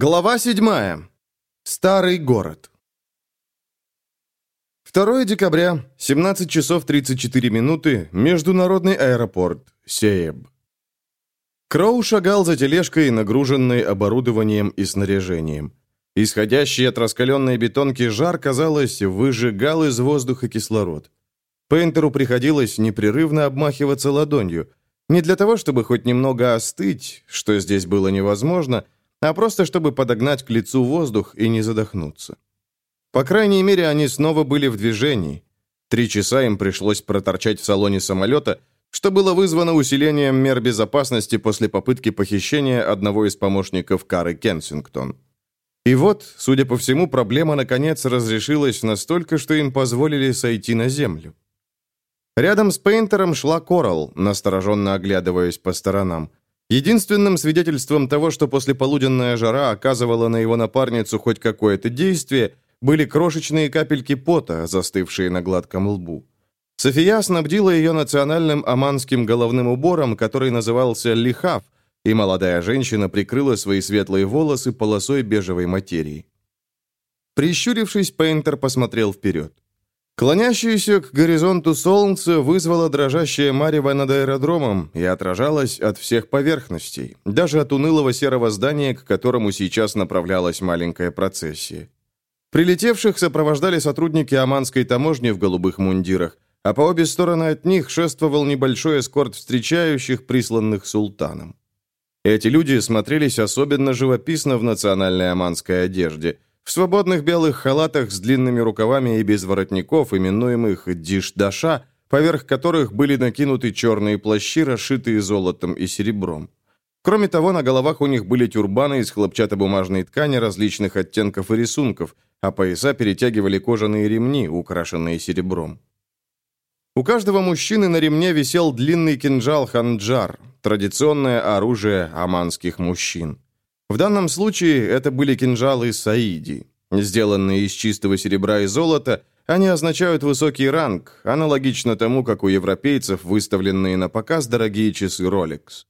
Глава 7. Старый город. 2 декабря, 17 часов 34 минуты, международный аэропорт, Сееб. Кроу шагал за тележкой, нагруженной оборудованием и снаряжением. Исходящий от раскаленной бетонки жар, казалось, выжигал из воздуха кислород. Пейнтеру приходилось непрерывно обмахиваться ладонью. Не для того, чтобы хоть немного остыть, что здесь было невозможно, а просто чтобы подогнать к лицу воздух и не задохнуться. По крайней мере, они снова были в движении. Три часа им пришлось проторчать в салоне самолета, что было вызвано усилением мер безопасности после попытки похищения одного из помощников Кары Кенсингтон. И вот, судя по всему, проблема наконец разрешилась настолько, что им позволили сойти на землю. Рядом с Пейнтером шла Коралл, настороженно оглядываясь по сторонам. Единственным свидетельством того, что послеполуденная жара оказывала на его напарницу хоть какое-то действие, были крошечные капельки пота, застывшие на гладком лбу. София снабдила ее национальным оманским головным убором, который назывался лихав, и молодая женщина прикрыла свои светлые волосы полосой бежевой материи. Прищурившись, Пейнтер посмотрел вперед. Клонящееся к горизонту солнце вызвало дрожащее марево над аэродромом и отражалось от всех поверхностей, даже от унылого серого здания, к которому сейчас направлялась маленькая процессия. Прилетевших сопровождали сотрудники Оманской таможни в голубых мундирах, а по обе стороны от них шествовал небольшой эскорт встречающих, присланных султаном. Эти люди смотрелись особенно живописно в национальной оманской одежде – в свободных белых халатах с длинными рукавами и без воротников, именуемых дишдаша, поверх которых были накинуты черные плащи, расшитые золотом и серебром. Кроме того, на головах у них были тюрбаны из хлопчатобумажной ткани различных оттенков и рисунков, а пояса перетягивали кожаные ремни, украшенные серебром. У каждого мужчины на ремне висел длинный кинжал ханджар, традиционное оружие аманских мужчин. В данном случае это были кинжалы Саиди. Сделанные из чистого серебра и золота, они означают высокий ранг, аналогично тому, как у европейцев выставленные на показ дорогие часы Rolex.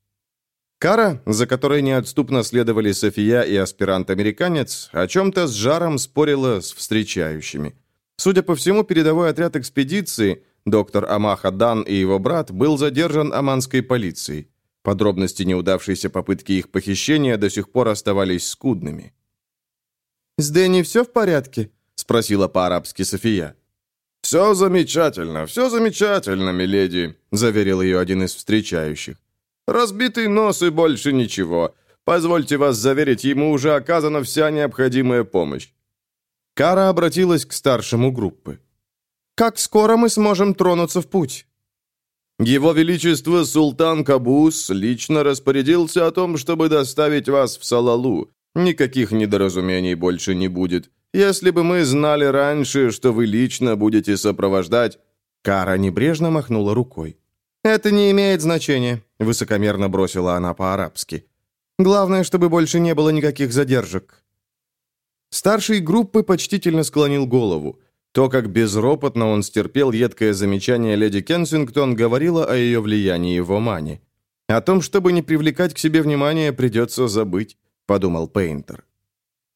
Кара, за которой неотступно следовали София и аспирант-американец, о чем-то с жаром спорила с встречающими. Судя по всему, передовой отряд экспедиции, доктор Амаха Дан и его брат, был задержан оманской полицией. Подробности неудавшейся попытки их похищения до сих пор оставались скудными. «С Дэнни все в порядке?» — спросила по-арабски София. «Все замечательно, все замечательно, миледи», — заверил ее один из встречающих. «Разбитый нос и больше ничего. Позвольте вас заверить, ему уже оказана вся необходимая помощь». Кара обратилась к старшему группы. «Как скоро мы сможем тронуться в путь?» Его Величество Султан Кабус лично распорядился о том, чтобы доставить вас в Салалу. Никаких недоразумений больше не будет. Если бы мы знали раньше, что вы лично будете сопровождать...» Кара небрежно махнула рукой. «Это не имеет значения», — высокомерно бросила она по-арабски. «Главное, чтобы больше не было никаких задержек». Старший группы почтительно склонил голову. То, как безропотно он стерпел едкое замечание леди Кенсингтон, говорило о ее влиянии в Омане. «О том, чтобы не привлекать к себе внимания, придется забыть», — подумал Пейнтер.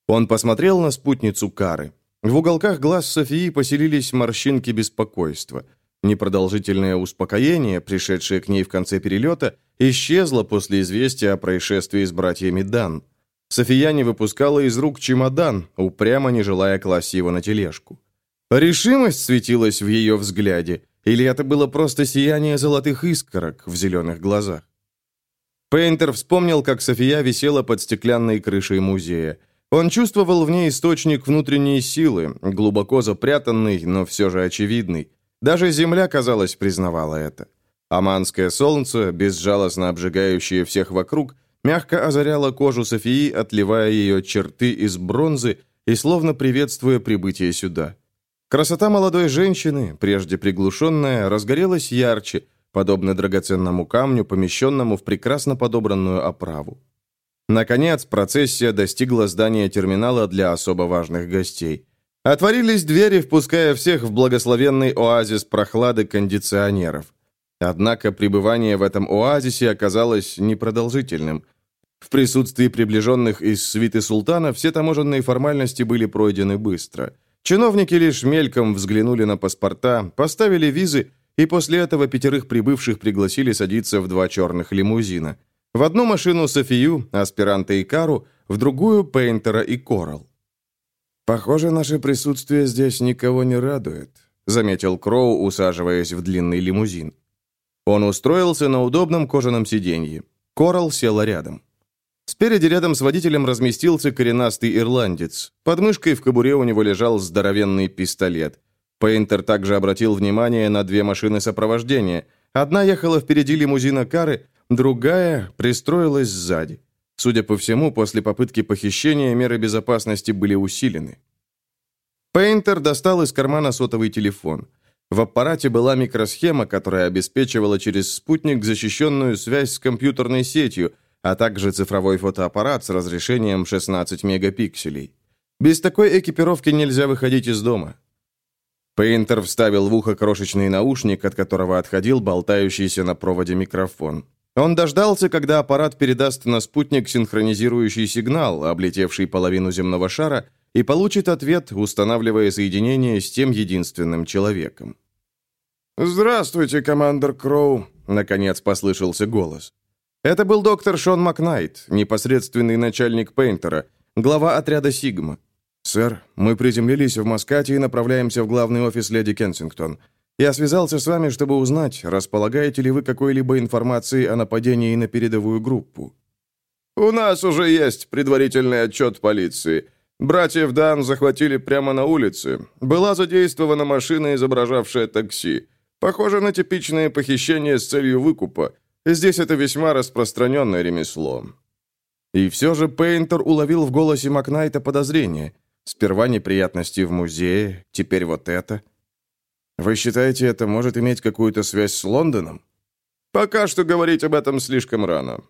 Он посмотрел на спутницу Кары. В уголках глаз Софии поселились морщинки беспокойства. Непродолжительное успокоение, пришедшее к ней в конце перелета, исчезло после известия о происшествии с братьями Дан. София не выпускала из рук чемодан, упрямо не желая класть его на тележку. Решимость светилась в ее взгляде, или это было просто сияние золотых искорок в зеленых глазах? Пейнтер вспомнил, как София висела под стеклянной крышей музея. Он чувствовал в ней источник внутренней силы, глубоко запрятанный, но все же очевидный. Даже земля, казалось, признавала это. Аманское солнце, безжалостно обжигающее всех вокруг, мягко озаряло кожу Софии, отливая ее черты из бронзы и словно приветствуя прибытие сюда. Красота молодой женщины, прежде приглушенная, разгорелась ярче, подобно драгоценному камню, помещенному в прекрасно подобранную оправу. Наконец, процессия достигла здания терминала для особо важных гостей. Отворились двери, впуская всех в благословенный оазис прохлады кондиционеров. Однако пребывание в этом оазисе оказалось непродолжительным. В присутствии приближенных из свиты султана все таможенные формальности были пройдены быстро. Чиновники лишь мельком взглянули на паспорта, поставили визы, и после этого пятерых прибывших пригласили садиться в два черных лимузина. В одну машину Софию, аспиранта и Кару, в другую Пейнтера и Корал. «Похоже, наше присутствие здесь никого не радует», заметил Кроу, усаживаясь в длинный лимузин. Он устроился на удобном кожаном сиденье. Корал села рядом. Спереди рядом с водителем разместился коренастый ирландец. Под мышкой в кобуре у него лежал здоровенный пистолет. Пейнтер также обратил внимание на две машины сопровождения. Одна ехала впереди лимузина Кары, другая пристроилась сзади. Судя по всему, после попытки похищения меры безопасности были усилены. Пейнтер достал из кармана сотовый телефон. В аппарате была микросхема, которая обеспечивала через спутник защищенную связь с компьютерной сетью, а также цифровой фотоаппарат с разрешением 16 мегапикселей. Без такой экипировки нельзя выходить из дома. Пейнтер вставил в ухо крошечный наушник, от которого отходил болтающийся на проводе микрофон. Он дождался, когда аппарат передаст на спутник синхронизирующий сигнал, облетевший половину земного шара, и получит ответ, устанавливая соединение с тем единственным человеком. «Здравствуйте, командор Кроу», — наконец послышался голос. Это был доктор Шон Макнайт, непосредственный начальник Пейнтера, глава отряда «Сигма». «Сэр, мы приземлились в Маскате и направляемся в главный офис леди Кенсингтон. Я связался с вами, чтобы узнать, располагаете ли вы какой-либо информацией о нападении на передовую группу». «У нас уже есть предварительный отчет полиции. Братьев Дан захватили прямо на улице. Была задействована машина, изображавшая такси. Похоже на типичное похищение с целью выкупа. Здесь это весьма распространенное ремесло. И все же Пейнтер уловил в голосе Макнайта подозрение. Сперва неприятности в музее, теперь вот это. Вы считаете, это может иметь какую-то связь с Лондоном? Пока что говорить об этом слишком рано.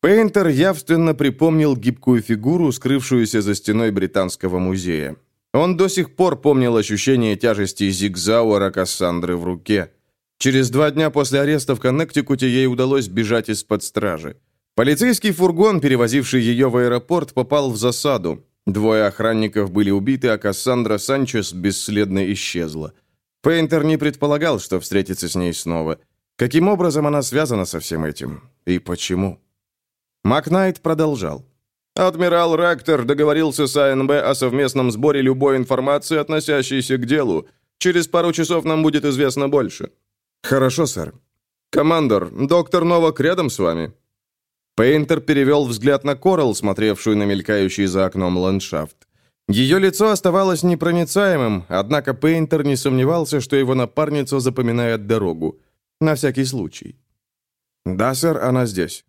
Пейнтер явственно припомнил гибкую фигуру, скрывшуюся за стеной Британского музея. Он до сих пор помнил ощущение тяжести зигзауэра Кассандры в руке. Через два дня после ареста в Коннектикуте ей удалось бежать из-под стражи. Полицейский фургон, перевозивший ее в аэропорт, попал в засаду. Двое охранников были убиты, а Кассандра Санчес бесследно исчезла. Пейнтер не предполагал, что встретится с ней снова. Каким образом она связана со всем этим? И почему? Макнайт продолжал. Адмирал Ректор договорился с АНБ о совместном сборе любой информации, относящейся к делу. Через пару часов нам будет известно больше. «Хорошо, сэр». «Командор, доктор Новак рядом с вами?» Пейнтер перевел взгляд на Коралл, смотревшую на мелькающий за окном ландшафт. Ее лицо оставалось непроницаемым, однако Пейнтер не сомневался, что его напарница запоминает дорогу. На всякий случай. «Да, сэр, она здесь».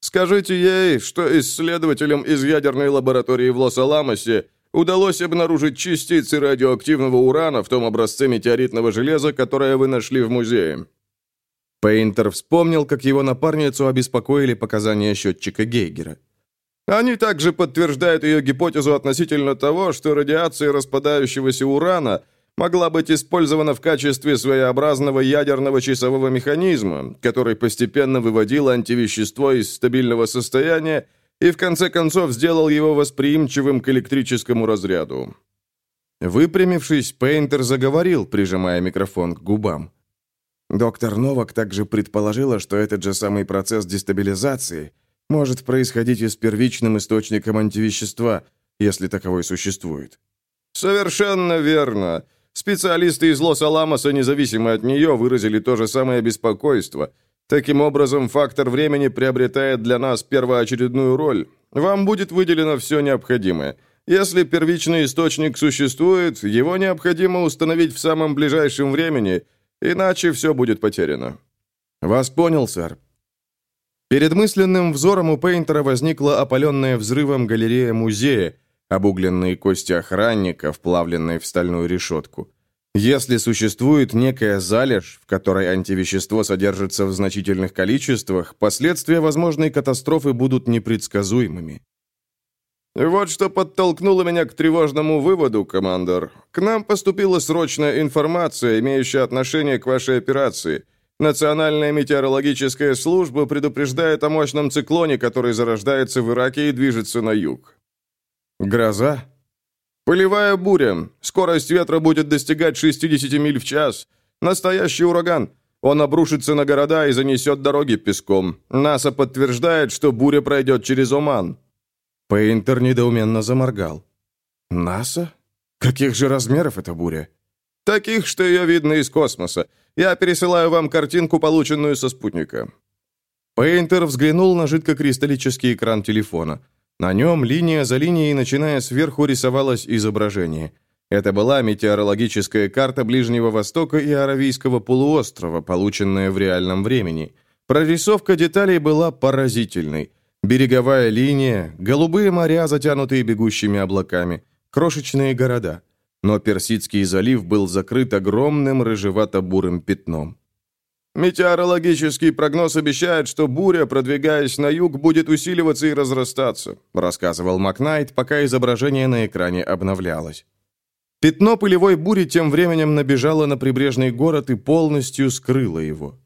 «Скажите ей, что исследователям из ядерной лаборатории в Лос-Аламосе удалось обнаружить частицы радиоактивного урана в том образце метеоритного железа, которое вы нашли в музее». Пейнтер вспомнил, как его напарницу обеспокоили показания счетчика Гейгера. Они также подтверждают ее гипотезу относительно того, что радиация распадающегося урана могла быть использована в качестве своеобразного ядерного часового механизма, который постепенно выводил антивещество из стабильного состояния и в конце концов сделал его восприимчивым к электрическому разряду. Выпрямившись, Пейнтер заговорил, прижимая микрофон к губам. Доктор Новак также предположила, что этот же самый процесс дестабилизации может происходить и с первичным источником антивещества, если таковой существует. «Совершенно верно. Специалисты из Лос-Аламоса, независимо от нее, выразили то же самое беспокойство – Таким образом, фактор времени приобретает для нас первоочередную роль. Вам будет выделено все необходимое. Если первичный источник существует, его необходимо установить в самом ближайшем времени, иначе все будет потеряно». «Вас понял, сэр». Перед мысленным взором у Пейнтера возникла опаленная взрывом галерея музея, обугленные кости охранника, вплавленные в стальную решетку. Если существует некая залежь, в которой антивещество содержится в значительных количествах, последствия возможной катастрофы будут непредсказуемыми. «Вот что подтолкнуло меня к тревожному выводу, командор. К нам поступила срочная информация, имеющая отношение к вашей операции. Национальная метеорологическая служба предупреждает о мощном циклоне, который зарождается в Ираке и движется на юг. Гроза? Полевая буря. Скорость ветра будет достигать 60 миль в час. Настоящий ураган. Он обрушится на города и занесет дороги песком. НАСА подтверждает, что буря пройдет через Оман. Пейнтер недоуменно заморгал. «НАСА? Каких же размеров эта буря?» Таких, что ее видно из космоса. Я пересылаю вам картинку, полученную со спутника». Пейнтер взглянул на жидкокристаллический экран телефона. На нем, линия за линией, начиная сверху, рисовалось изображение. Это была метеорологическая карта Ближнего Востока и Аравийского полуострова, полученная в реальном времени. Прорисовка деталей была поразительной. Береговая линия, голубые моря, затянутые бегущими облаками, крошечные города – но Персидский залив был закрыт огромным рыжевато-бурым пятном. «Метеорологический прогноз обещает, что буря, продвигаясь на юг, будет усиливаться и разрастаться», рассказывал Макнайт, пока изображение на экране обновлялось. Пятно пылевой бури тем временем набежало на прибрежный город и полностью скрыло его.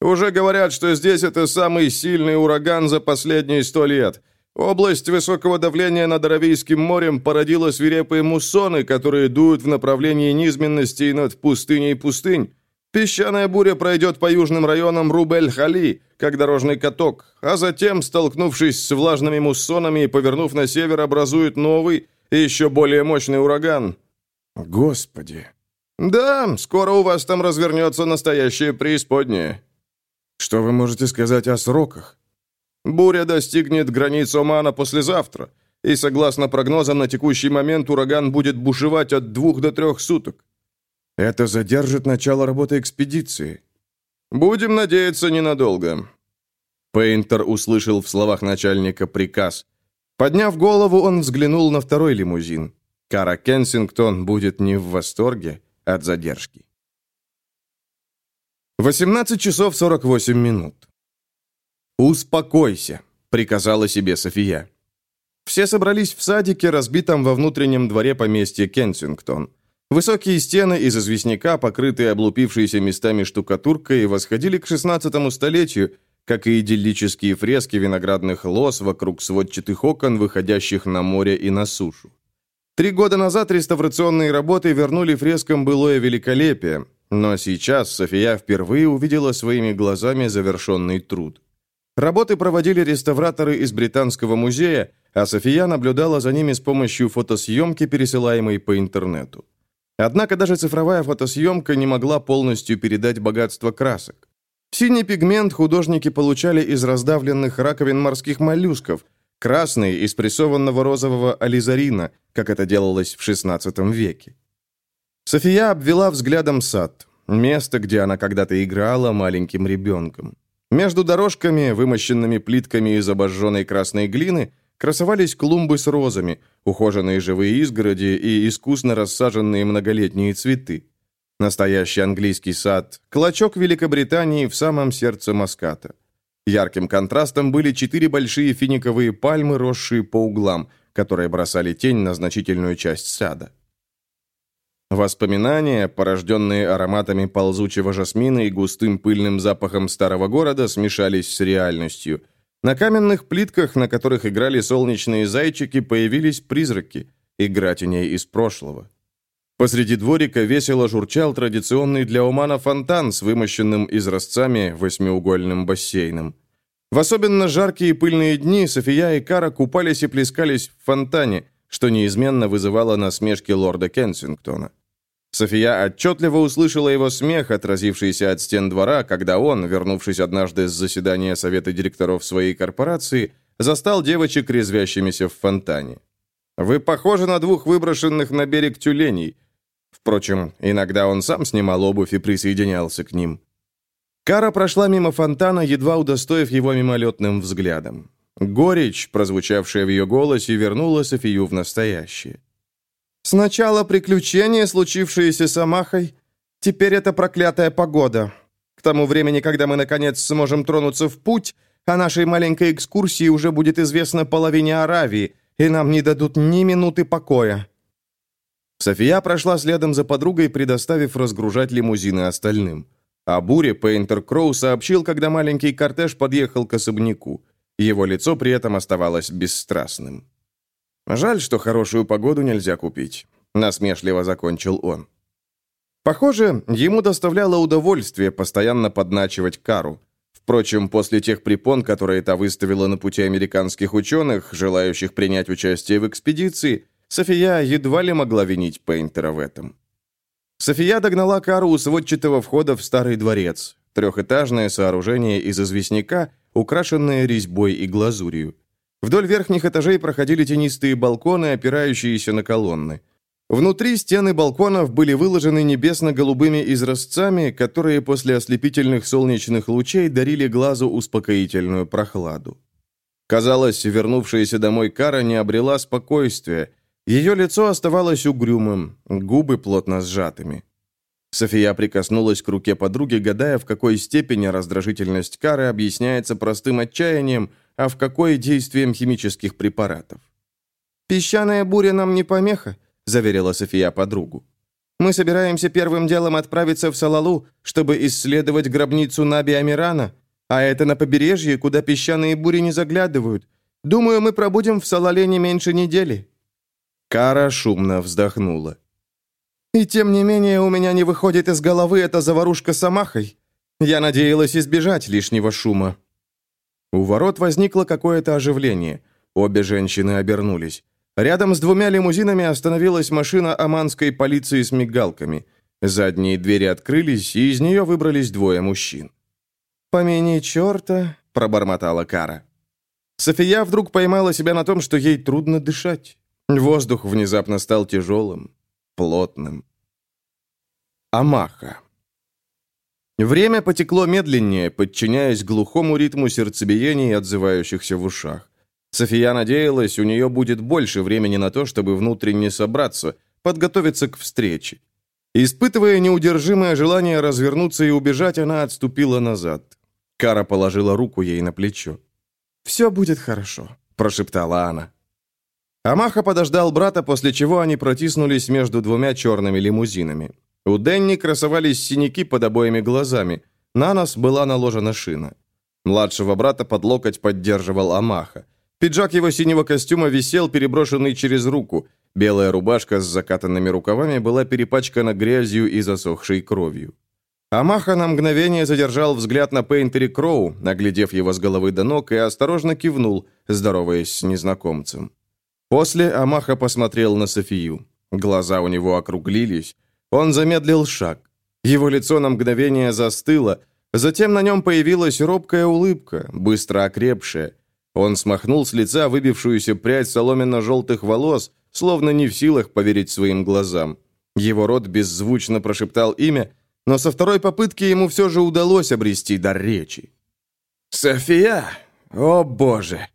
«Уже говорят, что здесь это самый сильный ураган за последние сто лет. Область высокого давления над Аравийским морем породила свирепые муссоны, которые дуют в направлении низменности над пустыней пустынь. Песчаная буря пройдет по южным районам Рубель-Хали, как дорожный каток, а затем, столкнувшись с влажными муссонами и повернув на север, образует новый и еще более мощный ураган. Господи! Да, скоро у вас там развернется настоящее преисподнее. Что вы можете сказать о сроках? Буря достигнет границ Омана послезавтра, и, согласно прогнозам, на текущий момент ураган будет бушевать от двух до трех суток. Это задержит начало работы экспедиции. Будем надеяться ненадолго. Пейнтер услышал в словах начальника приказ. Подняв голову, он взглянул на второй лимузин. Кара Кенсингтон будет не в восторге от задержки. 18 часов 48 минут. «Успокойся», — приказала себе София. Все собрались в садике, разбитом во внутреннем дворе поместья Кенсингтон. Высокие стены из известняка, покрытые облупившейся местами штукатуркой, восходили к XVI столетию, как и идиллические фрески виноградных лоз вокруг сводчатых окон, выходящих на море и на сушу. Три года назад реставрационные работы вернули фрескам былое великолепие, но сейчас София впервые увидела своими глазами завершенный труд. Работы проводили реставраторы из Британского музея, а София наблюдала за ними с помощью фотосъемки, пересылаемой по интернету. Однако даже цифровая фотосъемка не могла полностью передать богатство красок. Синий пигмент художники получали из раздавленных раковин морских моллюсков, красный – из прессованного розового ализарина, как это делалось в XVI веке. София обвела взглядом сад, место, где она когда-то играла маленьким ребенком. Между дорожками, вымощенными плитками из обожженной красной глины, красовались клумбы с розами, ухоженные живые изгороди и искусно рассаженные многолетние цветы. Настоящий английский сад, клочок Великобритании в самом сердце Маската. Ярким контрастом были четыре большие финиковые пальмы, росшие по углам, которые бросали тень на значительную часть сада. Воспоминания, порожденные ароматами ползучего жасмина и густым пыльным запахом старого города, смешались с реальностью. На каменных плитках, на которых играли солнечные зайчики, появились призраки, игра теней из прошлого. Посреди дворика весело журчал традиционный для Омана фонтан с вымощенным изразцами восьмиугольным бассейном. В особенно жаркие пыльные дни София и Кара купались и плескались в фонтане, что неизменно вызывало насмешки лорда Кенсингтона. София отчетливо услышала его смех, отразившийся от стен двора, когда он, вернувшись однажды с заседания совета директоров своей корпорации, застал девочек, резвящимися в фонтане. «Вы похожи на двух выброшенных на берег тюленей». Впрочем, иногда он сам снимал обувь и присоединялся к ним. Кара прошла мимо фонтана, едва удостоив его мимолетным взглядом. Горечь, прозвучавшая в ее голосе, вернула Софию в настоящее. Сначала приключения, случившиеся с Амахой, теперь это проклятая погода. К тому времени, когда мы, наконец, сможем тронуться в путь, о нашей маленькой экскурсии уже будет известно половине Аравии, и нам не дадут ни минуты покоя». София прошла следом за подругой, предоставив разгружать лимузины остальным. О буре Пейнтер Кроу сообщил, когда маленький кортеж подъехал к особняку. Его лицо при этом оставалось бесстрастным. «Жаль, что хорошую погоду нельзя купить», — насмешливо закончил он. Похоже, ему доставляло удовольствие постоянно подначивать Кару. Впрочем, после тех препон, которые та выставила на пути американских ученых, желающих принять участие в экспедиции, София едва ли могла винить Пейнтера в этом. София догнала Кару у сводчатого входа в старый дворец, трехэтажное сооружение из известняка, украшенное резьбой и глазурью. Вдоль верхних этажей проходили тенистые балконы, опирающиеся на колонны. Внутри стены балконов были выложены небесно-голубыми изразцами, которые после ослепительных солнечных лучей дарили глазу успокоительную прохладу. Казалось, вернувшаяся домой Кара не обрела спокойствия. Ее лицо оставалось угрюмым, губы плотно сжатыми. София прикоснулась к руке подруги, гадая, в какой степени раздражительность Кары объясняется простым отчаянием, а в какой действием химических препаратов. «Песчаная буря нам не помеха», — заверила София подругу. «Мы собираемся первым делом отправиться в Салалу, чтобы исследовать гробницу Наби Амирана, а это на побережье, куда песчаные бури не заглядывают. Думаю, мы пробудем в Салале не меньше недели». Кара шумно вздохнула. И тем не менее у меня не выходит из головы эта заварушка с Амахой. Я надеялась избежать лишнего шума». У ворот возникло какое-то оживление. Обе женщины обернулись. Рядом с двумя лимузинами остановилась машина оманской полиции с мигалками. Задние двери открылись, и из нее выбрались двое мужчин. «Помяни черта», — пробормотала Кара. София вдруг поймала себя на том, что ей трудно дышать. Воздух внезапно стал тяжелым плотным. Амаха. Время потекло медленнее, подчиняясь глухому ритму сердцебиений, отзывающихся в ушах. София надеялась, у нее будет больше времени на то, чтобы внутренне собраться, подготовиться к встрече. Испытывая неудержимое желание развернуться и убежать, она отступила назад. Кара положила руку ей на плечо. «Все будет хорошо», – прошептала она. Амаха подождал брата, после чего они протиснулись между двумя черными лимузинами. У Денни красовались синяки под обоими глазами. На нос была наложена шина. Младшего брата под локоть поддерживал Амаха. Пиджак его синего костюма висел, переброшенный через руку. Белая рубашка с закатанными рукавами была перепачкана грязью и засохшей кровью. Амаха на мгновение задержал взгляд на Пейнтери Кроу, наглядев его с головы до ног, и осторожно кивнул, здороваясь с незнакомцем. После Амаха посмотрел на Софию. Глаза у него округлились. Он замедлил шаг. Его лицо на мгновение застыло. Затем на нем появилась робкая улыбка, быстро окрепшая. Он смахнул с лица выбившуюся прядь соломенно-желтых волос, словно не в силах поверить своим глазам. Его рот беззвучно прошептал имя, но со второй попытки ему все же удалось обрести дар речи. «София! О, Боже!»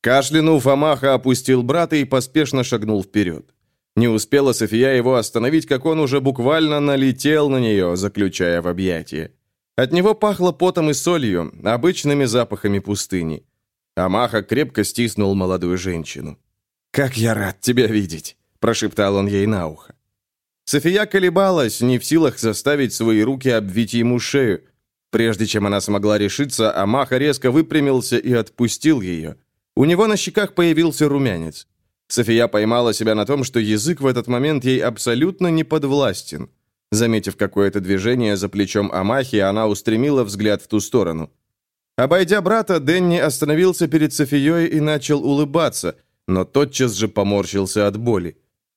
Кашлянув, Амаха опустил брата и поспешно шагнул вперед. Не успела София его остановить, как он уже буквально налетел на нее, заключая в объятия. От него пахло потом и солью, обычными запахами пустыни. Амаха крепко стиснул молодую женщину. «Как я рад тебя видеть!» – прошептал он ей на ухо. София колебалась, не в силах заставить свои руки обвить ему шею. Прежде чем она смогла решиться, Амаха резко выпрямился и отпустил ее. У него на щеках появился румянец. София поймала себя на том, что язык в этот момент ей абсолютно не подвластен. Заметив какое-то движение за плечом Амахи, она устремила взгляд в ту сторону. Обойдя брата, Дэнни остановился перед Софией и начал улыбаться, но тотчас же поморщился от боли.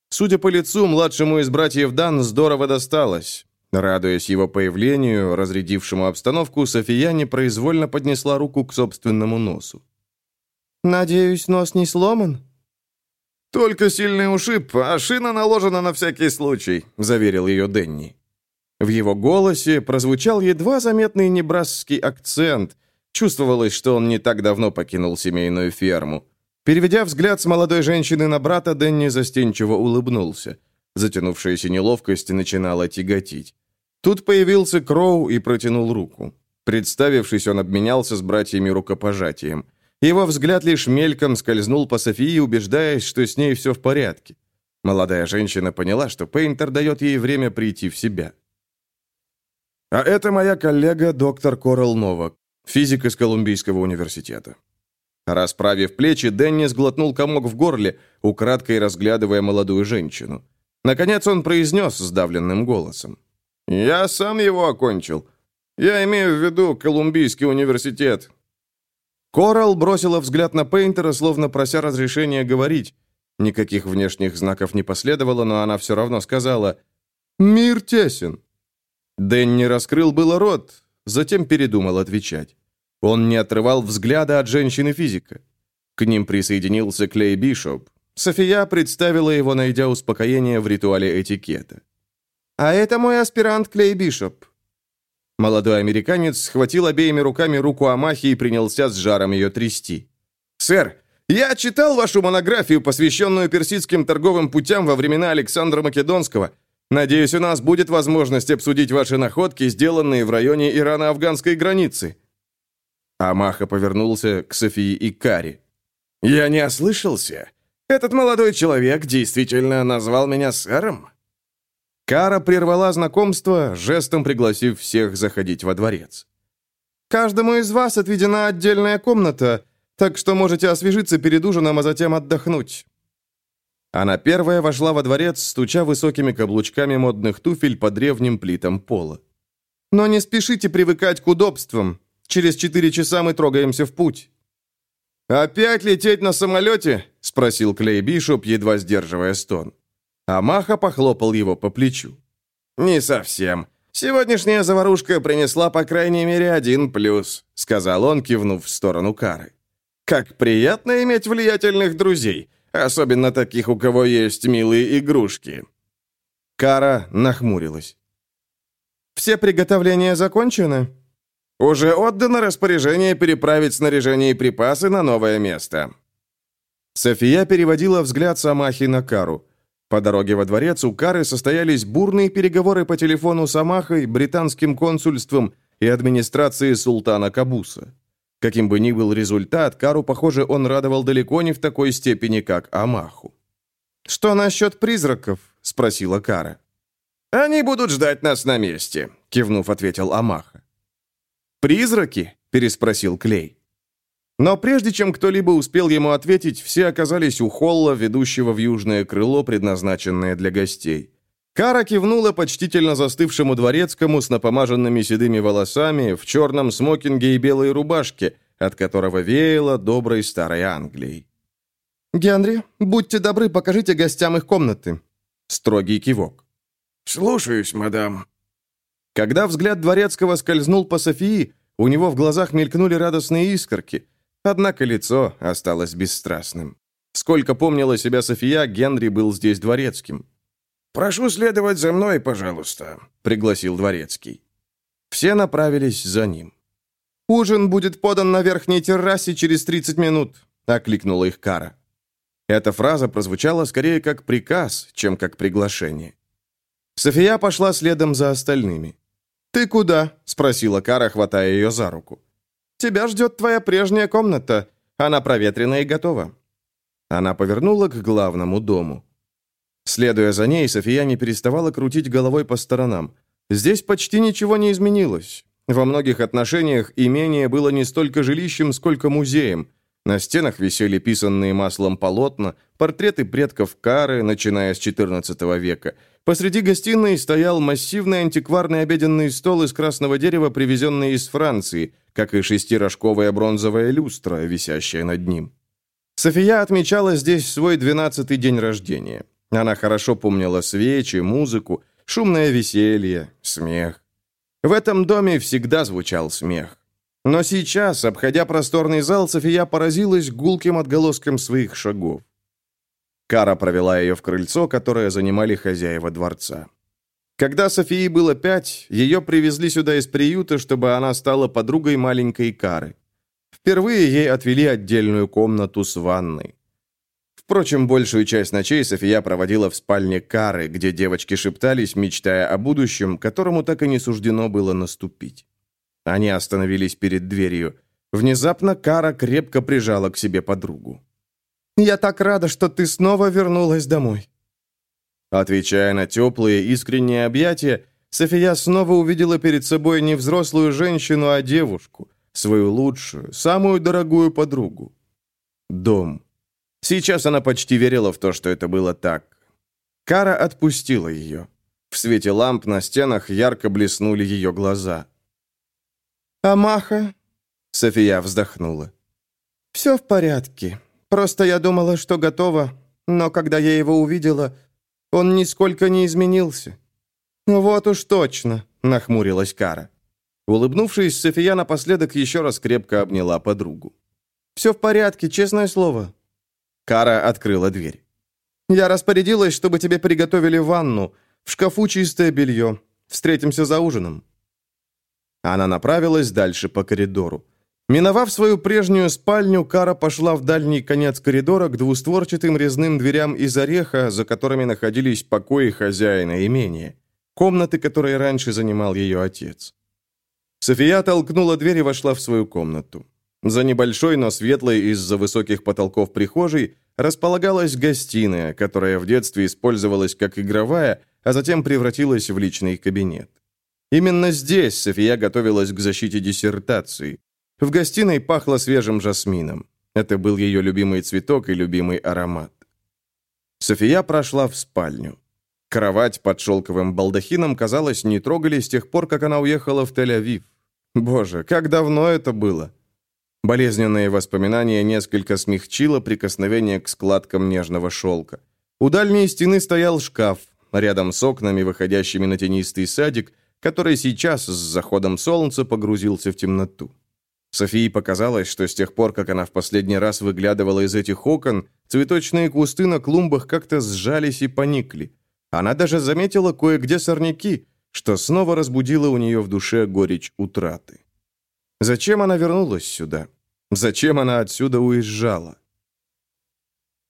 Судя по лицу, младшему из братьев Дан здорово досталось. Радуясь его появлению, разрядившему обстановку, София непроизвольно поднесла руку к собственному носу. «Надеюсь, нос не сломан?» «Только сильный ушиб, а шина наложена на всякий случай», — заверил ее Денни. В его голосе прозвучал едва заметный небрасский акцент. Чувствовалось, что он не так давно покинул семейную ферму. Переведя взгляд с молодой женщины на брата, Денни застенчиво улыбнулся. Затянувшаяся неловкость начинала тяготить. Тут появился Кроу и протянул руку. Представившись, он обменялся с братьями рукопожатием. Его взгляд лишь мельком скользнул по Софии, убеждаясь, что с ней все в порядке. Молодая женщина поняла, что Пейнтер дает ей время прийти в себя. А это моя коллега доктор Корел Новак, физик из Колумбийского университета. Расправив плечи, Дэнни сглотнул комок в горле, украдкой разглядывая молодую женщину. Наконец он произнес сдавленным голосом. «Я сам его окончил. Я имею в виду Колумбийский университет». Коралл бросила взгляд на Пейнтера, словно прося разрешения говорить. Никаких внешних знаков не последовало, но она все равно сказала «Мир тесен». Дэнни раскрыл было рот, затем передумал отвечать. Он не отрывал взгляда от женщины-физика. К ним присоединился Клей Бишоп. София представила его, найдя успокоение в ритуале этикета. «А это мой аспирант Клей Бишоп». Молодой американец схватил обеими руками руку Амахи и принялся с жаром ее трясти. «Сэр, я читал вашу монографию, посвященную персидским торговым путям во времена Александра Македонского. Надеюсь, у нас будет возможность обсудить ваши находки, сделанные в районе Ирано-Афганской границы». Амаха повернулся к Софии и Кари. «Я не ослышался. Этот молодой человек действительно назвал меня сэром?» Кара прервала знакомство, жестом пригласив всех заходить во дворец. «Каждому из вас отведена отдельная комната, так что можете освежиться перед ужином, а затем отдохнуть». Она первая вошла во дворец, стуча высокими каблучками модных туфель по древним плитам пола. «Но не спешите привыкать к удобствам. Через четыре часа мы трогаемся в путь». «Опять лететь на самолете?» — спросил Клей Бишоп, едва сдерживая стон. Амаха похлопал его по плечу. «Не совсем. Сегодняшняя заварушка принесла по крайней мере один плюс», — сказал он, кивнув в сторону Кары. «Как приятно иметь влиятельных друзей, особенно таких, у кого есть милые игрушки». Кара нахмурилась. «Все приготовления закончены?» Уже отдано распоряжение переправить снаряжение и припасы на новое место. София переводила взгляд с Амахи на Кару. По дороге во дворец у Кары состоялись бурные переговоры по телефону с Амахой, британским консульством и администрацией султана Кабуса. Каким бы ни был результат, Кару, похоже, он радовал далеко не в такой степени, как Амаху. «Что насчет призраков?» — спросила Кара. «Они будут ждать нас на месте», — кивнув, ответил Амаха. «Призраки?» – переспросил Клей. Но прежде чем кто-либо успел ему ответить, все оказались у холла, ведущего в южное крыло, предназначенное для гостей. Кара кивнула почтительно застывшему дворецкому с напомаженными седыми волосами, в черном смокинге и белой рубашке, от которого веяло доброй старой Англией. «Генри, будьте добры, покажите гостям их комнаты». Строгий кивок. «Слушаюсь, мадам», когда взгляд Дворецкого скользнул по Софии, у него в глазах мелькнули радостные искорки, однако лицо осталось бесстрастным. Сколько помнила себя София, Генри был здесь дворецким. «Прошу следовать за мной, пожалуйста», — пригласил дворецкий. Все направились за ним. «Ужин будет подан на верхней террасе через 30 минут», — окликнула их Кара. Эта фраза прозвучала скорее как приказ, чем как приглашение. София пошла следом за остальными. «Ты куда?» – спросила Кара, хватая ее за руку. «Тебя ждет твоя прежняя комната. Она проветрена и готова». Она повернула к главному дому. Следуя за ней, София не переставала крутить головой по сторонам. Здесь почти ничего не изменилось. Во многих отношениях имение было не столько жилищем, сколько музеем. На стенах висели писанные маслом полотна, портреты предков Кары, начиная с XIV века – Посреди гостиной стоял массивный антикварный обеденный стол из красного дерева, привезенный из Франции, как и шестирожковая бронзовая люстра, висящая над ним. София отмечала здесь свой двенадцатый день рождения. Она хорошо помнила свечи, музыку, шумное веселье, смех. В этом доме всегда звучал смех. Но сейчас, обходя просторный зал, София поразилась гулким отголоском своих шагов. Кара провела ее в крыльцо, которое занимали хозяева дворца. Когда Софии было пять, ее привезли сюда из приюта, чтобы она стала подругой маленькой Кары. Впервые ей отвели отдельную комнату с ванной. Впрочем, большую часть ночей София проводила в спальне Кары, где девочки шептались, мечтая о будущем, которому так и не суждено было наступить. Они остановились перед дверью. Внезапно Кара крепко прижала к себе подругу. Я так рада, что ты снова вернулась домой». Отвечая на теплые, искренние объятия, София снова увидела перед собой не взрослую женщину, а девушку, свою лучшую, самую дорогую подругу. Дом. Сейчас она почти верила в то, что это было так. Кара отпустила ее. В свете ламп на стенах ярко блеснули ее глаза. «Амаха?» София вздохнула. «Все в порядке. Просто я думала, что готова, но когда я его увидела, он нисколько не изменился». «Вот уж точно», — нахмурилась Кара. Улыбнувшись, София напоследок еще раз крепко обняла подругу. «Все в порядке, честное слово». Кара открыла дверь. «Я распорядилась, чтобы тебе приготовили ванну. В шкафу чистое белье. Встретимся за ужином». Она направилась дальше по коридору. Миновав свою прежнюю спальню, Кара пошла в дальний конец коридора к двустворчатым резным дверям из ореха, за которыми находились покои хозяина имения. Комнаты, которые раньше занимал ее отец. София толкнула дверь и вошла в свою комнату. За небольшой, но светлой из-за высоких потолков прихожей располагалась гостиная, которая в детстве использовалась как игровая, а затем превратилась в личный кабинет. Именно здесь София готовилась к защите диссертации. В гостиной пахло свежим жасмином. Это был ее любимый цветок и любимый аромат. София прошла в спальню. Кровать под шелковым балдахином, казалось, не трогали с тех пор, как она уехала в Тель-Авив. Боже, как давно это было! Болезненные воспоминания несколько смягчило прикосновение к складкам нежного шелка. У дальней стены стоял шкаф, рядом с окнами, выходящими на тенистый садик, который сейчас с заходом солнца погрузился в темноту. Софии показалось, что с тех пор, как она в последний раз выглядывала из этих окон, цветочные кусты на клумбах как-то сжались и поникли. Она даже заметила кое-где сорняки, что снова разбудило у нее в душе горечь утраты. Зачем она вернулась сюда? Зачем она отсюда уезжала?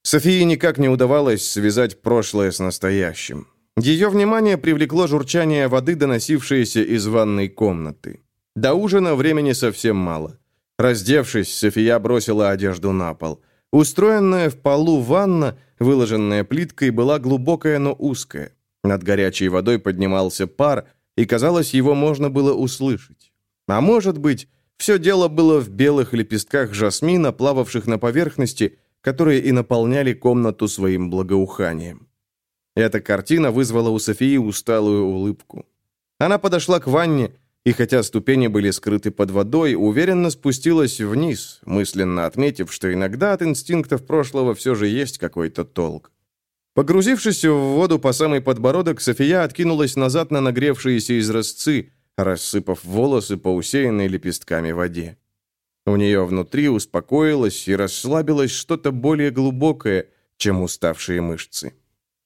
Софии никак не удавалось связать прошлое с настоящим. Ее внимание привлекло журчание воды, доносившееся из ванной комнаты. До ужина времени совсем мало. Раздевшись, София бросила одежду на пол. Устроенная в полу ванна, выложенная плиткой, была глубокая, но узкая. Над горячей водой поднимался пар, и, казалось, его можно было услышать. А может быть, все дело было в белых лепестках жасмина, плававших на поверхности, которые и наполняли комнату своим благоуханием. Эта картина вызвала у Софии усталую улыбку. Она подошла к ванне, и хотя ступени были скрыты под водой, уверенно спустилась вниз, мысленно отметив, что иногда от инстинктов прошлого все же есть какой-то толк. Погрузившись в воду по самый подбородок, София откинулась назад на нагревшиеся изразцы, рассыпав волосы по усеянной лепестками воде. У нее внутри успокоилось и расслабилось что-то более глубокое, чем уставшие мышцы.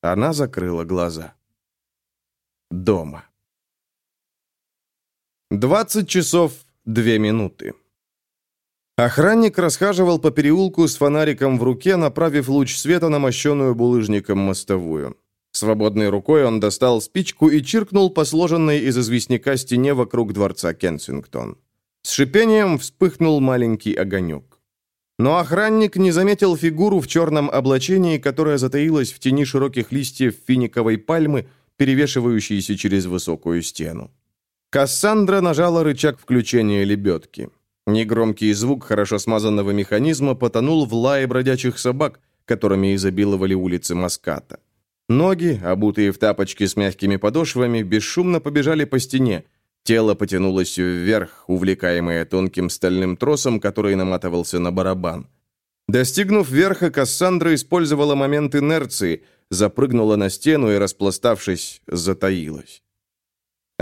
Она закрыла глаза. Дома. 20 часов 2 минуты. Охранник расхаживал по переулку с фонариком в руке, направив луч света на мощенную булыжником мостовую. Свободной рукой он достал спичку и чиркнул по сложенной из известняка стене вокруг дворца Кенсингтон. С шипением вспыхнул маленький огонек. Но охранник не заметил фигуру в черном облачении, которая затаилась в тени широких листьев финиковой пальмы, перевешивающейся через высокую стену. Кассандра нажала рычаг включения лебедки. Негромкий звук хорошо смазанного механизма потонул в лае бродячих собак, которыми изобиловали улицы Маската. Ноги, обутые в тапочки с мягкими подошвами, бесшумно побежали по стене. Тело потянулось вверх, увлекаемое тонким стальным тросом, который наматывался на барабан. Достигнув верха, Кассандра использовала момент инерции, запрыгнула на стену и, распластавшись, затаилась.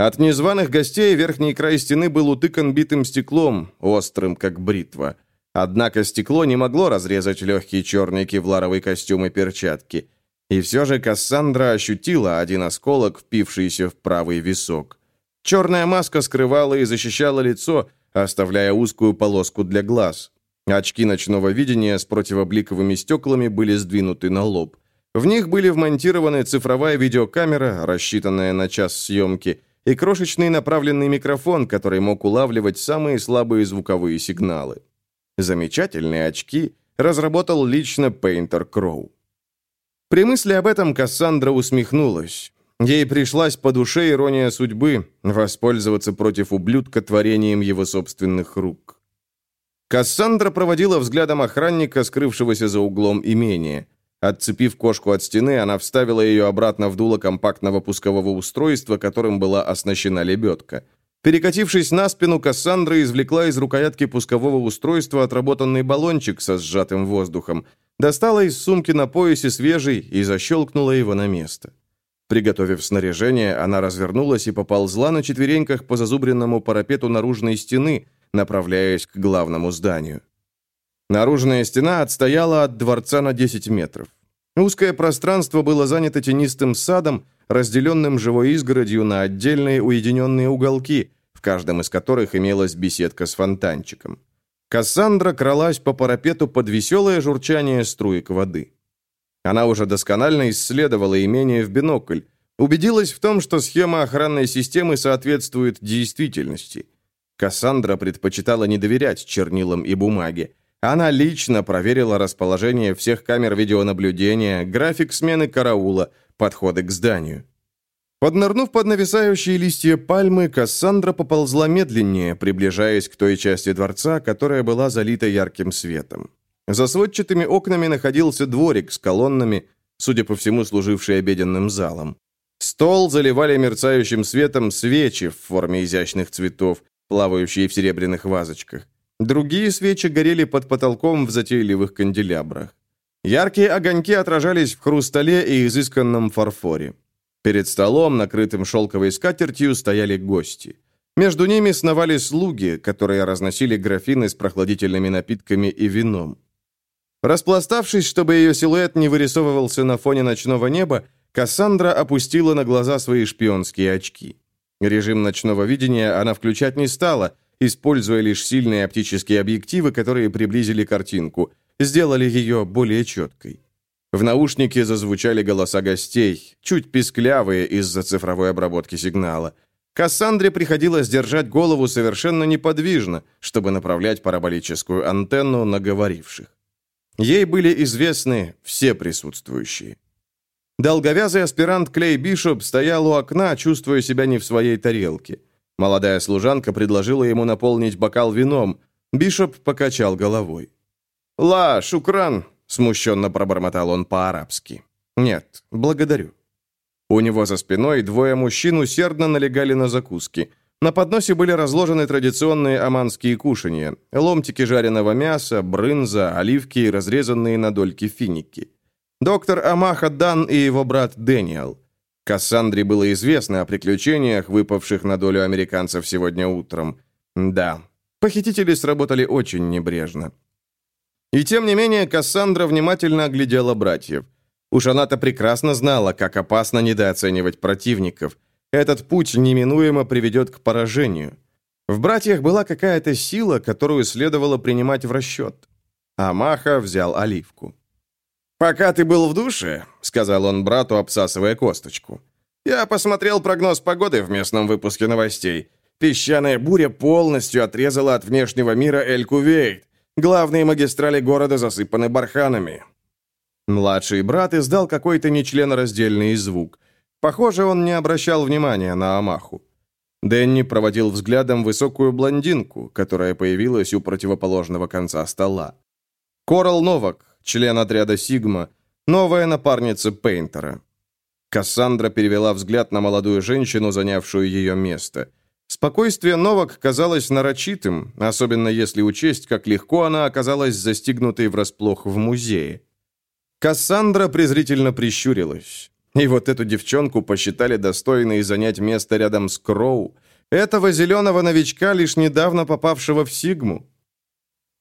От незваных гостей верхний край стены был утыкан битым стеклом, острым, как бритва. Однако стекло не могло разрезать легкий черный кевларовый костюм и перчатки. И все же Кассандра ощутила один осколок, впившийся в правый висок. Черная маска скрывала и защищала лицо, оставляя узкую полоску для глаз. Очки ночного видения с противобликовыми стеклами были сдвинуты на лоб. В них были вмонтированы цифровая видеокамера, рассчитанная на час съемки, и крошечный направленный микрофон, который мог улавливать самые слабые звуковые сигналы. Замечательные очки разработал лично Пейнтер Кроу. При мысли об этом Кассандра усмехнулась. Ей пришлась по душе ирония судьбы воспользоваться против ублюдка творением его собственных рук. Кассандра проводила взглядом охранника, скрывшегося за углом имения. Отцепив кошку от стены, она вставила ее обратно в дуло компактного пускового устройства, которым была оснащена лебедка. Перекатившись на спину, Кассандра извлекла из рукоятки пускового устройства отработанный баллончик со сжатым воздухом, достала из сумки на поясе свежий и защелкнула его на место. Приготовив снаряжение, она развернулась и поползла на четвереньках по зазубренному парапету наружной стены, направляясь к главному зданию. Наружная стена отстояла от дворца на 10 метров. Узкое пространство было занято тенистым садом, разделенным живой изгородью на отдельные уединенные уголки, в каждом из которых имелась беседка с фонтанчиком. Кассандра кралась по парапету под веселое журчание струек воды. Она уже досконально исследовала имение в бинокль, убедилась в том, что схема охранной системы соответствует действительности. Кассандра предпочитала не доверять чернилам и бумаге. Она лично проверила расположение всех камер видеонаблюдения, график смены караула, подходы к зданию. Поднырнув под нависающие листья пальмы, Кассандра поползла медленнее, приближаясь к той части дворца, которая была залита ярким светом. За сводчатыми окнами находился дворик с колоннами, судя по всему, служивший обеденным залом. Стол заливали мерцающим светом свечи в форме изящных цветов, плавающие в серебряных вазочках. Другие свечи горели под потолком в затейливых канделябрах. Яркие огоньки отражались в хрустале и изысканном фарфоре. Перед столом, накрытым шелковой скатертью, стояли гости. Между ними сновали слуги, которые разносили графины с прохладительными напитками и вином. Распластавшись, чтобы ее силуэт не вырисовывался на фоне ночного неба, Кассандра опустила на глаза свои шпионские очки. Режим ночного видения она включать не стала, используя лишь сильные оптические объективы, которые приблизили картинку, сделали ее более четкой. В наушнике зазвучали голоса гостей, чуть писклявые из-за цифровой обработки сигнала. Кассандре приходилось держать голову совершенно неподвижно, чтобы направлять параболическую антенну на говоривших. Ей были известны все присутствующие. Долговязый аспирант Клей Бишоп стоял у окна, чувствуя себя не в своей тарелке – Молодая служанка предложила ему наполнить бокал вином. Бишоп покачал головой. «Ла, шукран!» – смущенно пробормотал он по-арабски. «Нет, благодарю». У него за спиной двое мужчин усердно налегали на закуски. На подносе были разложены традиционные оманские кушанья. Ломтики жареного мяса, брынза, оливки и разрезанные на дольки финики. Доктор Амаха Дан и его брат Дэниел. Кассандре было известно о приключениях, выпавших на долю американцев сегодня утром. Да, похитители сработали очень небрежно. И тем не менее Кассандра внимательно оглядела братьев. Уж она-то прекрасно знала, как опасно недооценивать противников. Этот путь неминуемо приведет к поражению. В братьях была какая-то сила, которую следовало принимать в расчет. Амаха взял оливку. «Пока ты был в душе», — сказал он брату, обсасывая косточку, «я посмотрел прогноз погоды в местном выпуске новостей. Песчаная буря полностью отрезала от внешнего мира Эль-Кувейт. Главные магистрали города засыпаны барханами». Младший брат издал какой-то нечленораздельный звук. Похоже, он не обращал внимания на Амаху. Дэнни проводил взглядом высокую блондинку, которая появилась у противоположного конца стола. Корал Новак, член отряда «Сигма», новая напарница Пейнтера. Кассандра перевела взгляд на молодую женщину, занявшую ее место. Спокойствие Новак казалось нарочитым, особенно если учесть, как легко она оказалась застигнутой врасплох в музее. Кассандра презрительно прищурилась. И вот эту девчонку посчитали достойной занять место рядом с Кроу, этого зеленого новичка, лишь недавно попавшего в Сигму.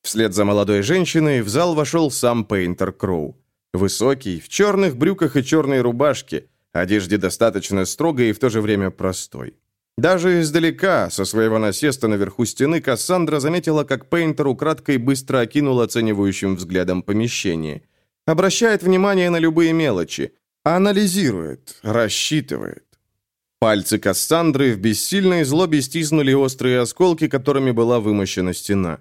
Вслед за молодой женщиной в зал вошел сам Пейнтер Кроу. Высокий, в черных брюках и черной рубашке, одежде достаточно строгой и в то же время простой. Даже издалека, со своего насеста наверху стены, Кассандра заметила, как Пейнтер украдкой быстро окинул оценивающим взглядом помещение. Обращает внимание на любые мелочи. Анализирует, рассчитывает. Пальцы Кассандры в бессильной злобе стиснули острые осколки, которыми была вымощена стена.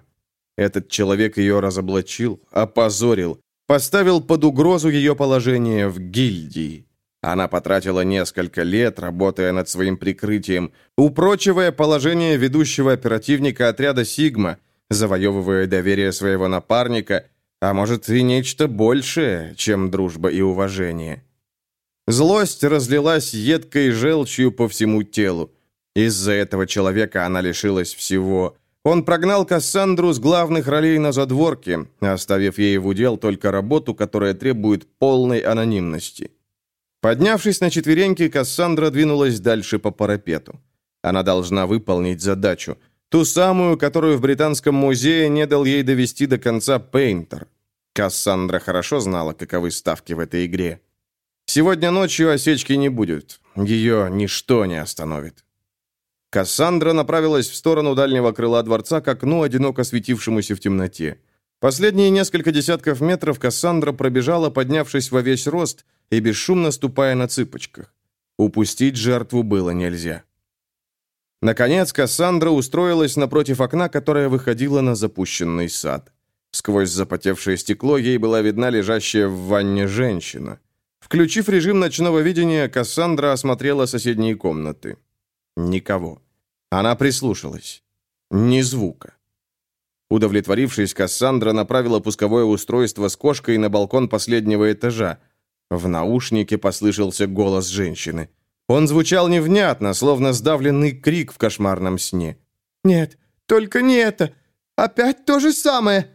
Этот человек ее разоблачил, опозорил, поставил под угрозу ее положение в гильдии. Она потратила несколько лет, работая над своим прикрытием, упрочивая положение ведущего оперативника отряда «Сигма», завоевывая доверие своего напарника, а может и нечто большее, чем дружба и уважение. Злость разлилась едкой желчью по всему телу. Из-за этого человека она лишилась всего. Он прогнал Кассандру с главных ролей на задворке, оставив ей в удел только работу, которая требует полной анонимности. Поднявшись на четвереньки, Кассандра двинулась дальше по парапету. Она должна выполнить задачу, ту самую, которую в Британском музее не дал ей довести до конца Пейнтер. Кассандра хорошо знала, каковы ставки в этой игре. Сегодня ночью осечки не будет, ее ничто не остановит. Кассандра направилась в сторону дальнего крыла дворца к окну, одиноко светившемуся в темноте. Последние несколько десятков метров Кассандра пробежала, поднявшись во весь рост и бесшумно ступая на цыпочках. Упустить жертву было нельзя. Наконец Кассандра устроилась напротив окна, которое выходило на запущенный сад. Сквозь запотевшее стекло ей была видна лежащая в ванне женщина. Включив режим ночного видения, Кассандра осмотрела соседние комнаты. Никого. Она прислушалась. Ни звука. Удовлетворившись, Кассандра направила пусковое устройство с кошкой на балкон последнего этажа. В наушнике послышался голос женщины. Он звучал невнятно, словно сдавленный крик в кошмарном сне. «Нет, только не это! Опять то же самое!»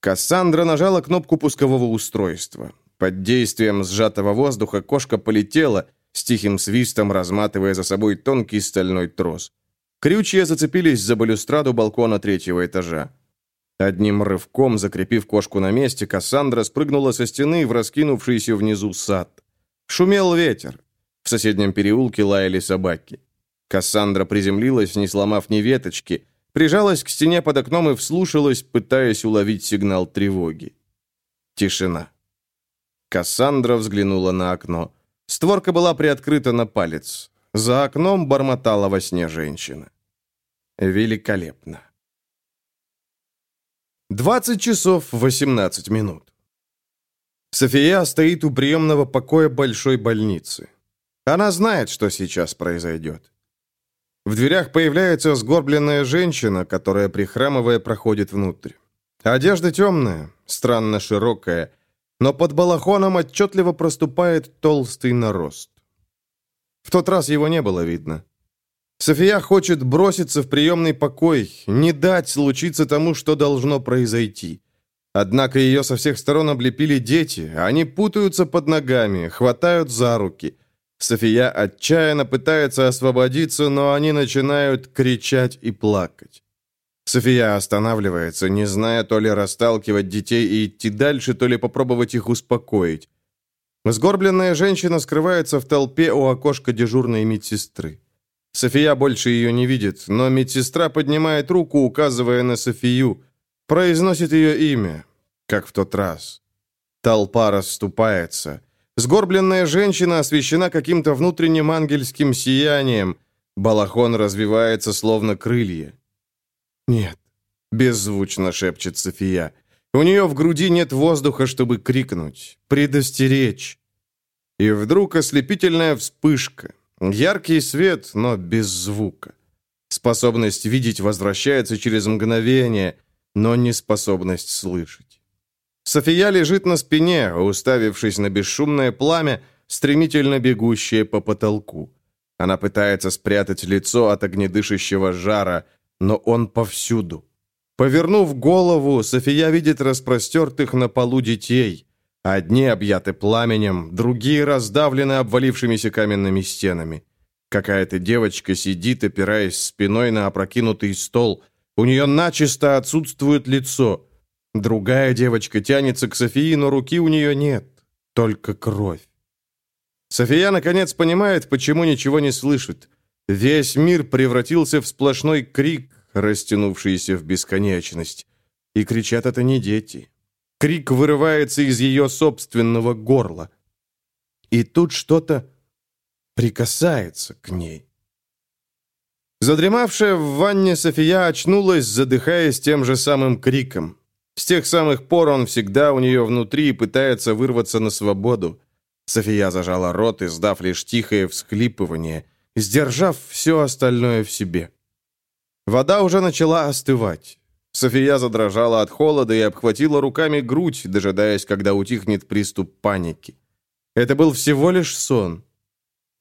Кассандра нажала кнопку пускового устройства. Под действием сжатого воздуха кошка полетела, с тихим свистом разматывая за собой тонкий стальной трос. Крючья зацепились за балюстраду балкона третьего этажа. Одним рывком, закрепив кошку на месте, Кассандра спрыгнула со стены в раскинувшийся внизу сад. Шумел ветер. В соседнем переулке лаяли собаки. Кассандра приземлилась, не сломав ни веточки, прижалась к стене под окном и вслушалась, пытаясь уловить сигнал тревоги. Тишина. Кассандра взглянула на окно. Створка была приоткрыта на палец. За окном бормотала во сне женщина. Великолепно. 20 часов 18 минут. София стоит у приемного покоя большой больницы. Она знает, что сейчас произойдет. В дверях появляется сгорбленная женщина, которая, прихрамывая, проходит внутрь. Одежда темная, странно широкая, но под балахоном отчетливо проступает толстый нарост. В тот раз его не было видно. София хочет броситься в приемный покой, не дать случиться тому, что должно произойти. Однако ее со всех сторон облепили дети, они путаются под ногами, хватают за руки. София отчаянно пытается освободиться, но они начинают кричать и плакать. София останавливается, не зная то ли расталкивать детей и идти дальше, то ли попробовать их успокоить. Сгорбленная женщина скрывается в толпе у окошка дежурной медсестры. София больше ее не видит, но медсестра поднимает руку, указывая на Софию, произносит ее имя, как в тот раз. Толпа расступается. Сгорбленная женщина освещена каким-то внутренним ангельским сиянием. Балахон развивается, словно крылья. «Нет», — беззвучно шепчет София. «У нее в груди нет воздуха, чтобы крикнуть, предостеречь». И вдруг ослепительная вспышка. Яркий свет, но без звука. Способность видеть возвращается через мгновение, но не способность слышать. София лежит на спине, уставившись на бесшумное пламя, стремительно бегущее по потолку. Она пытается спрятать лицо от огнедышащего жара, но он повсюду. Повернув голову, София видит распростертых на полу детей. Одни объяты пламенем, другие раздавлены обвалившимися каменными стенами. Какая-то девочка сидит, опираясь спиной на опрокинутый стол. У нее начисто отсутствует лицо. Другая девочка тянется к Софии, но руки у нее нет, только кровь. София, наконец, понимает, почему ничего не слышит. Весь мир превратился в сплошной крик, растянувшийся в бесконечность. И кричат это не дети. Крик вырывается из ее собственного горла. И тут что-то прикасается к ней. Задремавшая в ванне София очнулась, задыхаясь тем же самым криком. С тех самых пор он всегда у нее внутри пытается вырваться на свободу. София зажала рот, издав лишь тихое всхлипывание, сдержав все остальное в себе. Вода уже начала остывать. София задрожала от холода и обхватила руками грудь, дожидаясь, когда утихнет приступ паники. Это был всего лишь сон.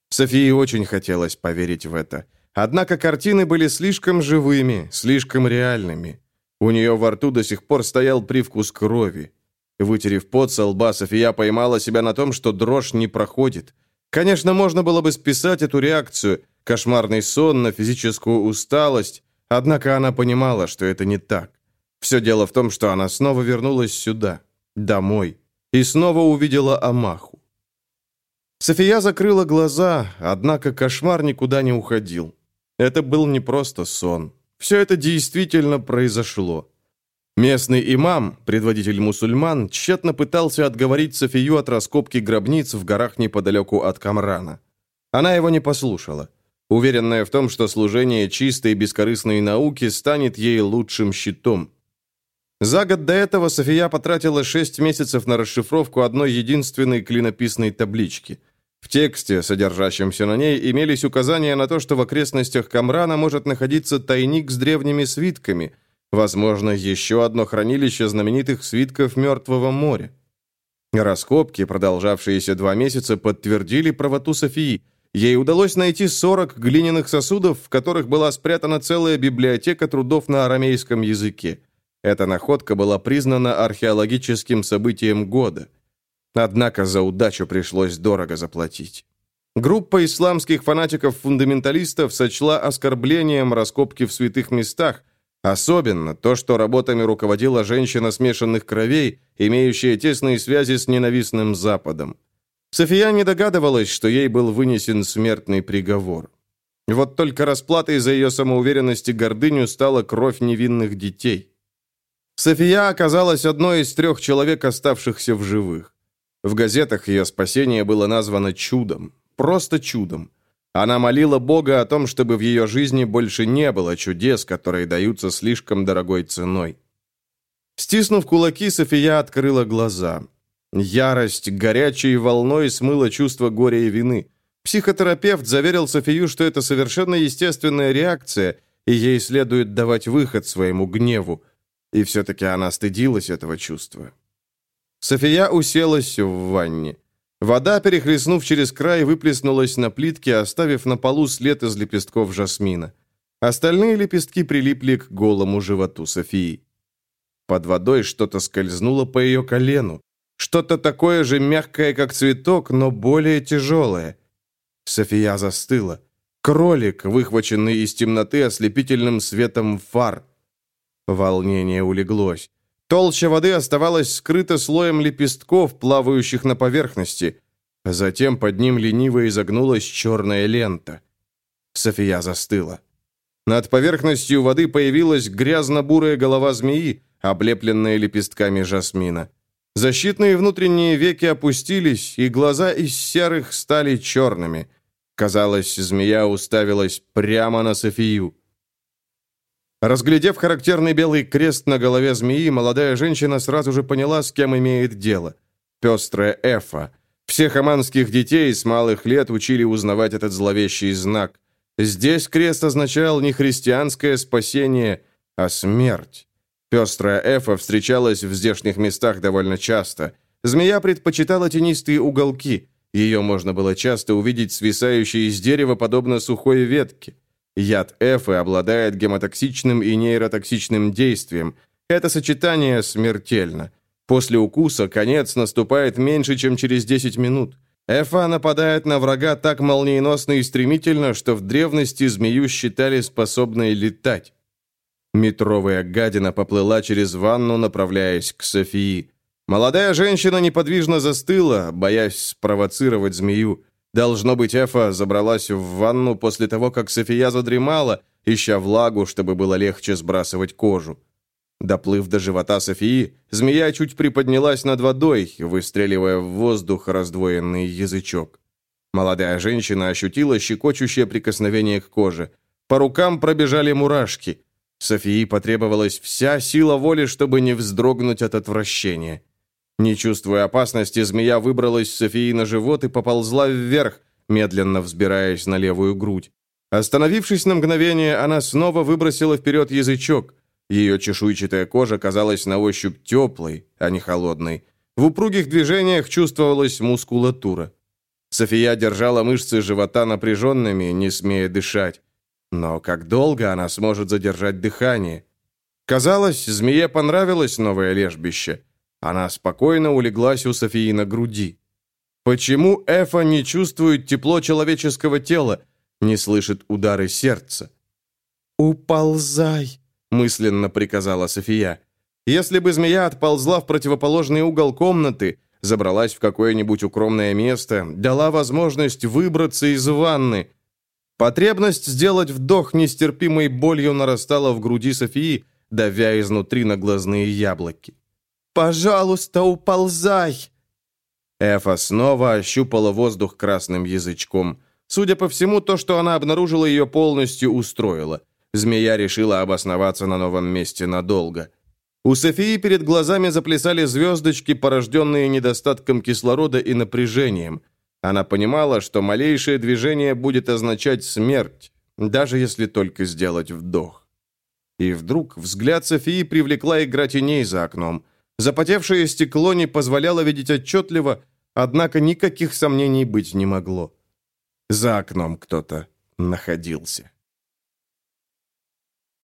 Софии очень хотелось поверить в это. Однако картины были слишком живыми, слишком реальными. У нее во рту до сих пор стоял привкус крови. Вытерев пот со лба, София поймала себя на том, что дрожь не проходит. Конечно, можно было бы списать эту реакцию, кошмарный сон на физическую усталость, однако она понимала, что это не так. Все дело в том, что она снова вернулась сюда, домой, и снова увидела Амаху. София закрыла глаза, однако кошмар никуда не уходил. Это был не просто сон. Все это действительно произошло. Местный имам, предводитель мусульман, тщетно пытался отговорить Софию от раскопки гробниц в горах неподалеку от Камрана. Она его не послушала, уверенная в том, что служение чистой и бескорыстной науки станет ей лучшим щитом. За год до этого София потратила шесть месяцев на расшифровку одной единственной клинописной таблички. В тексте, содержащемся на ней, имелись указания на то, что в окрестностях Камрана может находиться тайник с древними свитками – Возможно, еще одно хранилище знаменитых свитков Мертвого моря. Раскопки, продолжавшиеся два месяца, подтвердили правоту Софии. Ей удалось найти 40 глиняных сосудов, в которых была спрятана целая библиотека трудов на арамейском языке. Эта находка была признана археологическим событием года. Однако за удачу пришлось дорого заплатить. Группа исламских фанатиков-фундаменталистов сочла оскорблением раскопки в святых местах – Особенно то, что работами руководила женщина смешанных кровей, имеющая тесные связи с ненавистным Западом. София не догадывалась, что ей был вынесен смертный приговор. Вот только расплатой за ее самоуверенность и гордыню стала кровь невинных детей. София оказалась одной из трех человек, оставшихся в живых. В газетах ее спасение было названо чудом. Просто чудом. Она молила Бога о том, чтобы в ее жизни больше не было чудес, которые даются слишком дорогой ценой. Стиснув кулаки, София открыла глаза. Ярость горячей волной смыла чувство горя и вины. Психотерапевт заверил Софию, что это совершенно естественная реакция, и ей следует давать выход своему гневу. И все-таки она стыдилась этого чувства. София уселась в ванне. Вода, перехлестнув через край, выплеснулась на плитке, оставив на полу след из лепестков жасмина. Остальные лепестки прилипли к голому животу Софии. Под водой что-то скользнуло по ее колену. Что-то такое же мягкое, как цветок, но более тяжелое. София застыла. Кролик, выхваченный из темноты ослепительным светом фар. Волнение улеглось. Толща воды оставалась скрыта слоем лепестков, плавающих на поверхности. Затем под ним лениво изогнулась черная лента. София застыла. Над поверхностью воды появилась грязно-бурая голова змеи, облепленная лепестками жасмина. Защитные внутренние веки опустились, и глаза из серых стали черными. Казалось, змея уставилась прямо на Софию. Разглядев характерный белый крест на голове змеи, молодая женщина сразу же поняла, с кем имеет дело. Пестрая эфа. Всех аманских детей с малых лет учили узнавать этот зловещий знак. Здесь крест означал не христианское спасение, а смерть. Пестрая эфа встречалась в здешних местах довольно часто. Змея предпочитала тенистые уголки. Ее можно было часто увидеть свисающей из дерева, подобно сухой ветке. Яд эфы обладает гемотоксичным и нейротоксичным действием. Это сочетание смертельно. После укуса конец наступает меньше, чем через 10 минут. Эфа нападает на врага так молниеносно и стремительно, что в древности змею считали способной летать. Метровая гадина поплыла через ванну, направляясь к Софии. Молодая женщина неподвижно застыла, боясь спровоцировать змею. Должно быть, Эфа забралась в ванну после того, как София задремала, ища влагу, чтобы было легче сбрасывать кожу. Доплыв до живота Софии, змея чуть приподнялась над водой, выстреливая в воздух раздвоенный язычок. Молодая женщина ощутила щекочущее прикосновение к коже. По рукам пробежали мурашки. Софии потребовалась вся сила воли, чтобы не вздрогнуть от отвращения. Не чувствуя опасности, змея выбралась с Софии на живот и поползла вверх, медленно взбираясь на левую грудь. Остановившись на мгновение, она снова выбросила вперед язычок. Ее чешуйчатая кожа казалась на ощупь теплой, а не холодной. В упругих движениях чувствовалась мускулатура. София держала мышцы живота напряженными, не смея дышать. Но как долго она сможет задержать дыхание? Казалось, змее понравилось новое лежбище. Она спокойно улеглась у Софии на груди. Почему Эфа не чувствует тепло человеческого тела, не слышит удары сердца? «Уползай!» — мысленно приказала София. Если бы змея отползла в противоположный угол комнаты, забралась в какое-нибудь укромное место, дала возможность выбраться из ванны. Потребность сделать вдох нестерпимой болью нарастала в груди Софии, давя изнутри на глазные яблоки. «Пожалуйста, уползай!» Эфа снова ощупала воздух красным язычком. Судя по всему, то, что она обнаружила, ее полностью устроило. Змея решила обосноваться на новом месте надолго. У Софии перед глазами заплясали звездочки, порожденные недостатком кислорода и напряжением. Она понимала, что малейшее движение будет означать смерть, даже если только сделать вдох. И вдруг взгляд Софии привлекла игра теней за окном – Запотевшее стекло не позволяло видеть отчетливо, однако никаких сомнений быть не могло. За окном кто-то находился.